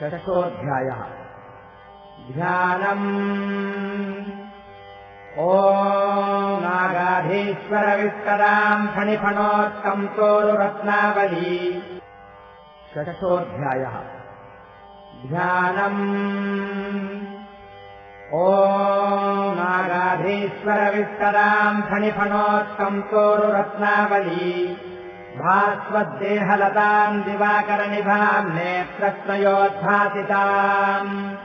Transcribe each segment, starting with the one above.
षष्ठोऽध्यायः। ध्यानम्। ओ नागाधीश्वरविस्तराम् फणिफणोत्तम् तोरुरत्नावली षष्ठोऽध्यायः। ध्यानम्। ओ नागाधीश्वरविस्तराम् फणिफणोत्तम् तोरुरत्नावली भास्वद्देहलताम् दिवाकरनिभाम् नेत्रत्रयोद्भासिताम्।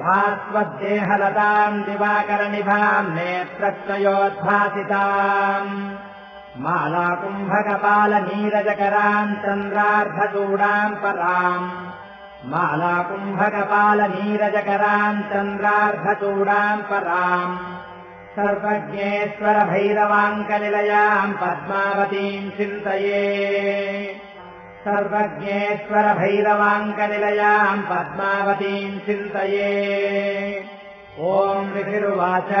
भास्वद्देहलताम् दिवाकरनिभाम् नेत्रत्रयोद्भासिताम्। मालाकुम्भकपालनीरजकराम् चन्द्रार्धचूडाम् पराम्। मालाकुम्भकपालनीरजकराम् चन्द्रार्धचूडाम् पराम् सर्वज्ञेश्वरभैरवाङ्कनिलयाम् पद्मावतीम् चिन्तये। सर्वज्ञेश्वरभैरवाङ्कनिलयाम् पद्मावतीम् चिन्तये। ऋषिरुवाच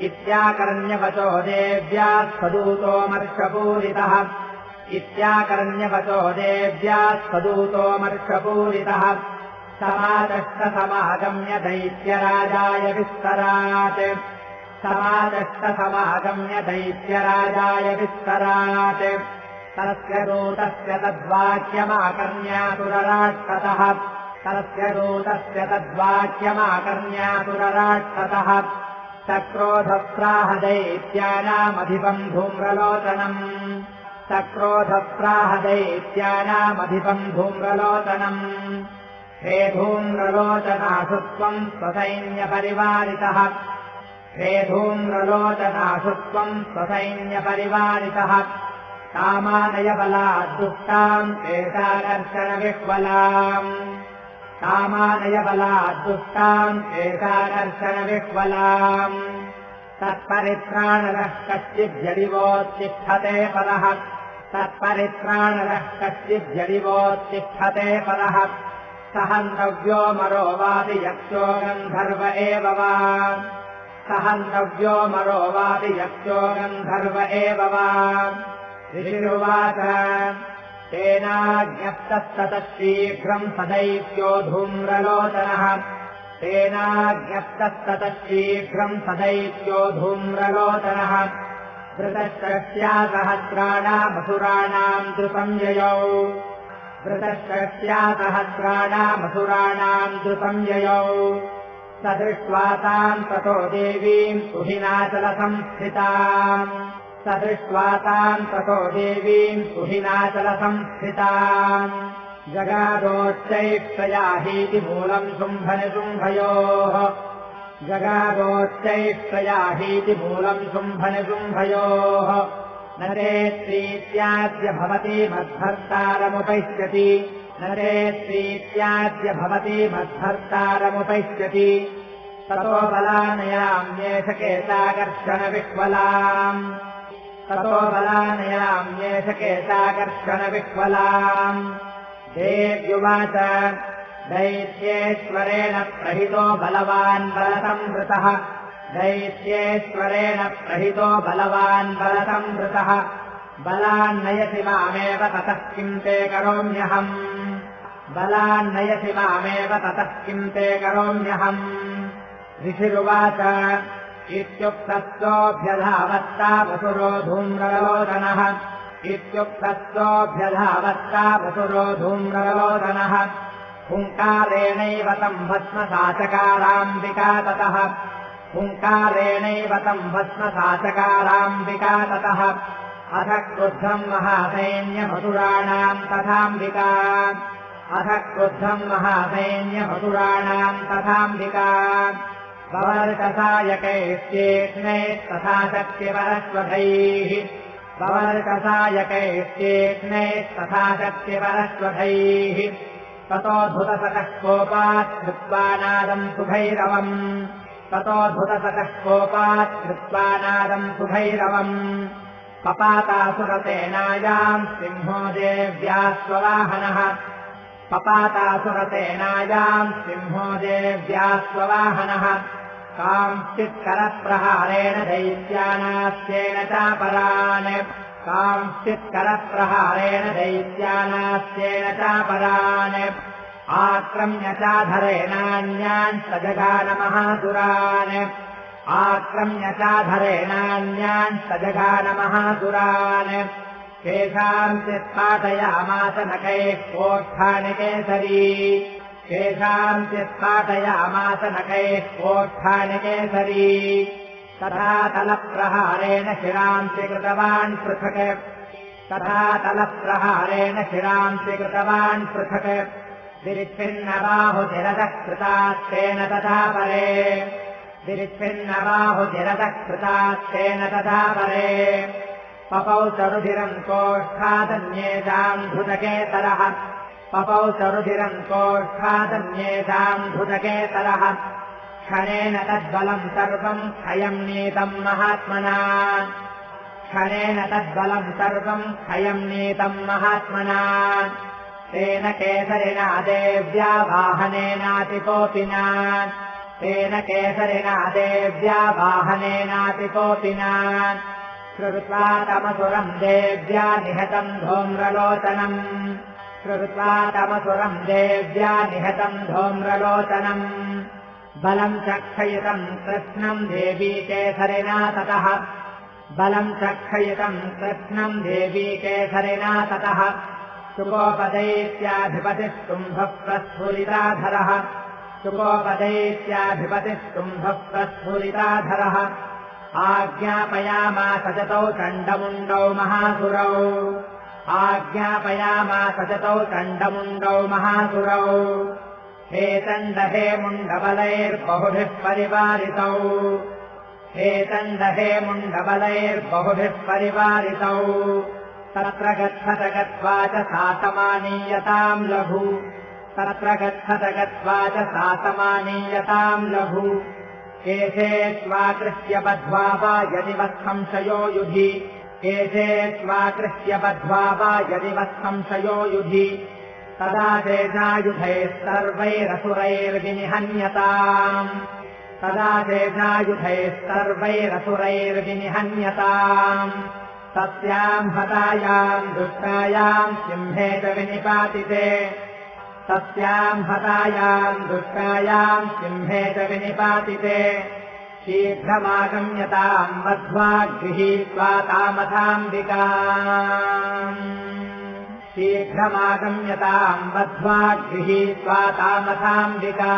इत्याकर्ण्यवचो देव्याः स्वदूतोमर्षपूरितः इत्याकर्ण्यवचो देव्याः स्वदूतोमर्षपूरितः समादष्टसमागम्य दैत्यराजाय विस्तरात् समादष्टसमागम्य दैत्यराजाय विस्तरात्। तस्य दूतस्य तद्वाक्यमाकर्ण्यातुरराक्षतः तस्य दूतस्य तद्वाक्यमाकर्ण्यातुरराक्षतः सक्रोधप्राहदैत्यानामधिपम् धूम्रलोचनम् सक्रोधप्राहदैत्यानामधिपम् धूम्रलोचनम् हे धूम्रलोचनासु त्वम् स्वसैन्यपरिवारितः हे धूम्रलोचनासु त्वम् स्वसैन्यपरिवारितः। कामानयबलाद्दुष्टाम् एकाकर्षणविह्वलाम् कामानयबलाद्दुष्टाम् एकाकर्षणविह्वलाम् तत्परित्राणरः कश्चिज्जडिवोत्तिष्ठते परः तत्परित्राणरः कश्चिज्जडिवोत्तिष्ठते परः सहन्तव्यो मरो वादि यक्षो गन्धर्व एव वा सहन्तव्यो मरो वादि यक्षो गन्धर्व एव वा। ऋषिरुवाच तेनाज्ञप्तस्ततः शीघ्रम् सदैत्यो धूम्रलोचनः तेनाज्ञप्तस्ततः शीघ्रम् सदैत्यो धूम्रलोचनः धृतश्रस्यासहस्राणामसुराणाम् द्रुतम् ययौ। धृतश्रस्यासहस्राणामसुराणाम् द्रुतम् ययौ स दृष्ट्वा ताम् ततो देवीम् सुहिनाचलसंस्थिताम्। स दृष्ट्वा ताम् ततो देवीम् सुहिनाचलसंस्थिताम्। जगादोच्चैक्षयाहीति मूलम् शुम्भनिशुम्भयोः जगादोच्चैक्षयाहीति मूलम् शुम्भनिशुम्भयोः नरेत्रीत्याद्य भवति मद्भर्तारमुपैष्यति नरेत्रीत्याद्य भवति मद्भर्तारमुपैष्यति ततो बलानयाम्येषकेशाकर्षणविह्वलाम् ततो बलानयाम्येषकेशाकर्षणविह्वलाम् देव्युवाच दैत्येश्वरेण प्रहितो बलवान् बलसंवृतः दैत्येश्वरेण प्रहितो बलवान् बलसंवृतः बलान्नयसि मामेव ततः किम् ते करोम्यहम् बलान्नयसि मामेव ततः किम् ते करोम्यहम्? ऋषिरुवाच इत्युक्तस्तोऽभ्यधावत्ता वसुरो धूम्रलोचनः इत्युक्तस्तोऽभ्यधावत्ता वसुरो धूम्रलोचनः हुङ्कारेणैव तम् भस्मसाचकाराम्बिका ततः। हुङ्कारेणैव तम् भस्मसाचकाराम्बिका ततः। अथ क्रुद्धम् महासैन्यमसुराणाम् तथाम्बिका अथ क्रुद्धम् महासैन्यमसुराणाम् तथाम्बिका। भवर्कसायकैश्चेष्णैस्तथा शक्तिपरश्वधैः भवर्कसायकैश्चेष्णैस्तथा शक्तिपरश्वधैः ततोऽधुतसकः कोपात् कृत्वा नादम् सुभैरवम्। ततोऽधुतसकः कोपात् कृत्वा नादम् सुभैरवम्। पपातासुरसेनायाम् सिंहो देव्यास्ववाहनः पपातासुरसेनायाम् सिंहो देव्यास्ववाहनः कांश्चित्करप्रहारेण दैत्यानास्येन चापरान्। कांश्चित्करप्रहारेण दैत्यानास्येन चापरान्। आक्रम्य चाधरेणान्यान् स जगानमहासुरान् आक्रम्य चाधरेणान्यान् स जगानमहासुरान् केषाम् चित्पाटयामास नकैः कोष्ठानि केसरी। केषाम् चित्पाटयामास नकैः कोष्ठानि केसरी। तथा तलप्रहारेण शिराम् स्वीकृतवान् पृथक्। तथा तलप्रहारेण शिराम् स्वीकृतवान् पृथक्। दिरिच्छिन्नबाहुधिरतः कृतास्तेन तथा परे। दिरिच्छिन्नबाहुधिरतः कृतास्तेन तथा परे पपौ सरुधिरम् कोष्ठादन्येषाम् धृतकेतरः पपौ सरुधिरम् कोष्ठादन्येषाम् धृतकेतरः क्षणेन तद्बलम् सर्वम् क्षयम् नीतम् महात्मना। क्षणेन तद्बलम् सर्वम् क्षयम् नीतम् महात्मना। तेन केसरिणा देव्या वाहनेनातिकोपिना तेन केसरिणा देव्या वाहनेनातिकोपिना श्रुत्वा तमसुरम् देव्या निहतम् धूम्रलोचनम्। श्रुत्वा तमसुरम् देव्या निहतम् धूम्रलोचनम्। बलम् चक्षयितम् कृष्णम् देवी केसरिणा ततः। बलम् चक्षयितम् कृत्स्नम् देवी केसरिणा ततः। सुकोपदैत्याधिपतिः तुम्भप्रस्फुरिताधरः सुकोपदैत्याधिपतिः तुम्भप्रस्फुरिताधरः आज्ञापयामासजतौ चण्डमुण्डौ महासुरौ। आज्ञापयामासजतौ चण्डमुण्डौ महासुरौ। हे चण्ड हे मुण्डबलैर्बहुभिः परिवारितौ। हे चण्डहे मुण्डबलैर्बहुभिः परिवारितौ। तत्र गच्छत गत्वा च सातमानीयताम् लघु। तत्र गच्छत गत्वा च सातमानीयताम् लघु केशे स्वाकृष्य बध्वा वा यदि वत्संशयो युधि। केशे स्वाकृष्य बध्वा वा यदि वत्संशयो युधि। तदा तेषायुधैः सर्वैरसुरैर्विनिहन्यताम् तदा तेषायुधैः सर्वैरसुरैर्विनिहन्यताम् तस्याम् हतायाम् दुष्टायाम् सिंहे च विनिपातिते तस्याम् हतायाम् दुष्टायाम् सिंहे च विनिपातिते शीघ्रमागम्यताम् वध्वा गृहीत्वा तामथाम्बिका शीघ्रमागम्यताम् वध्वा गृहीत्वा तामथाम्बिका